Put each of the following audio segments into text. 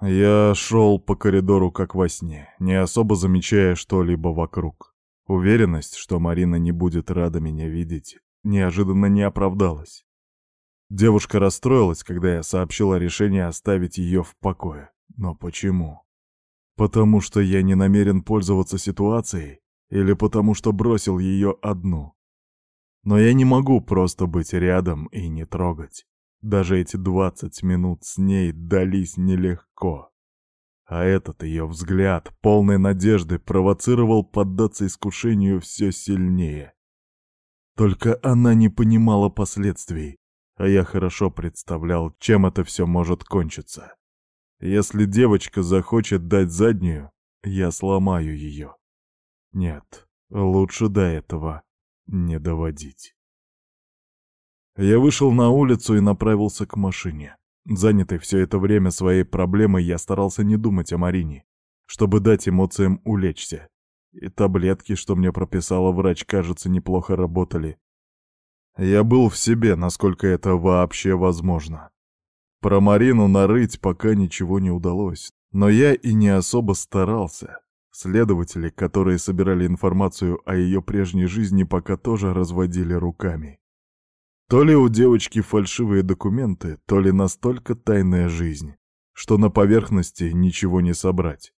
Я шел по коридору как во сне, не особо замечая что-либо вокруг. Уверенность, что Марина не будет рада меня видеть, неожиданно не оправдалась. Девушка расстроилась, когда я сообщил о решении оставить ее в покое. Но почему? Потому что я не намерен пользоваться ситуацией или потому что бросил ее одну? Но я не могу просто быть рядом и не трогать. Даже эти двадцать минут с ней дались нелегко. А этот ее взгляд, полный надежды, провоцировал поддаться искушению все сильнее. Только она не понимала последствий, а я хорошо представлял, чем это все может кончиться. Если девочка захочет дать заднюю, я сломаю ее. Нет, лучше до этого не доводить. Я вышел на улицу и направился к машине. Занятый все это время своей проблемой, я старался не думать о Марине, чтобы дать эмоциям улечься. И таблетки, что мне прописала врач, кажется, неплохо работали. Я был в себе, насколько это вообще возможно. Про Марину нарыть пока ничего не удалось, но я и не особо старался. Следователи, которые собирали информацию о ее прежней жизни, пока тоже разводили руками. То ли у девочки фальшивые документы, то ли настолько тайная жизнь, что на поверхности ничего не собрать.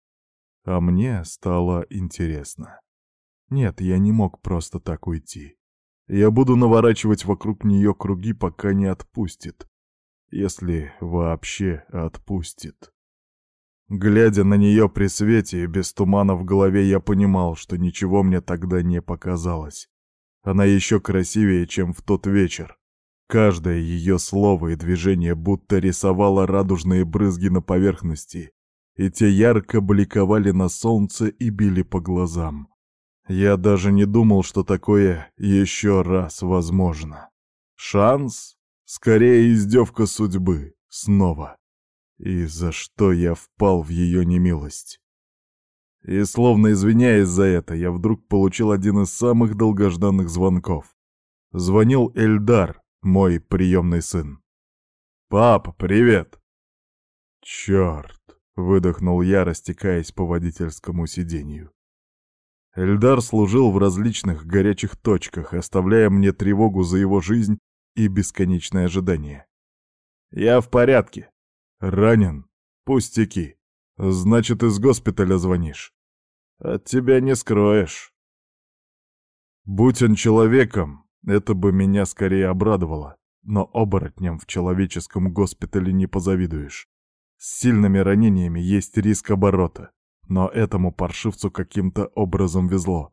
А мне стало интересно. Нет, я не мог просто так уйти. Я буду наворачивать вокруг нее круги, пока не отпустит. Если вообще отпустит. Глядя на нее при свете и без тумана в голове, я понимал, что ничего мне тогда не показалось. Она еще красивее, чем в тот вечер. Каждое ее слово и движение будто рисовало радужные брызги на поверхности, и те ярко бликовали на солнце и били по глазам. Я даже не думал, что такое еще раз возможно. Шанс? Скорее издевка судьбы. Снова. И за что я впал в ее немилость? И словно извиняясь за это, я вдруг получил один из самых долгожданных звонков. Звонил Эльдар, мой приемный сын. «Пап, привет!» «Черт!» — выдохнул я, растекаясь по водительскому сиденью. Эльдар служил в различных горячих точках, оставляя мне тревогу за его жизнь и бесконечное ожидание. «Я в порядке». «Ранен? Пустяки. Значит, из госпиталя звонишь. От тебя не скроешь». Будь он человеком, это бы меня скорее обрадовало, но оборотням в человеческом госпитале не позавидуешь. С сильными ранениями есть риск оборота. Но этому паршивцу каким-то образом везло.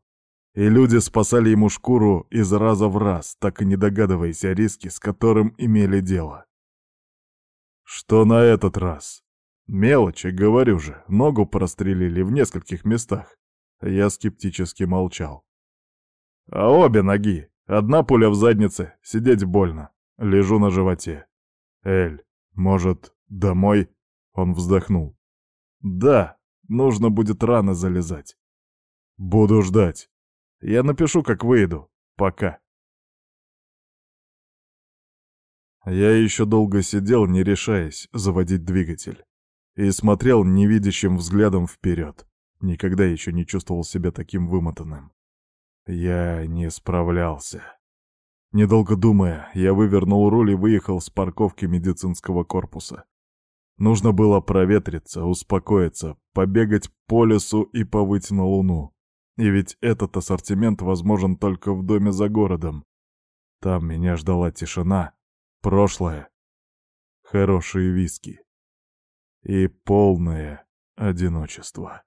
И люди спасали ему шкуру из раза в раз, так и не догадываясь о риске, с которым имели дело. Что на этот раз? Мелочи, говорю же, ногу прострелили в нескольких местах. Я скептически молчал. А обе ноги. Одна пуля в заднице, сидеть больно. Лежу на животе. Эль, может, домой? Он вздохнул. Да, Нужно будет рано залезать. Буду ждать. Я напишу, как выйду. Пока. Я еще долго сидел, не решаясь заводить двигатель. И смотрел невидящим взглядом вперед. Никогда еще не чувствовал себя таким вымотанным. Я не справлялся. Недолго думая, я вывернул руль и выехал с парковки медицинского корпуса. Нужно было проветриться, успокоиться, побегать по лесу и повыть на луну. И ведь этот ассортимент возможен только в доме за городом. Там меня ждала тишина, прошлое, хорошие виски и полное одиночество.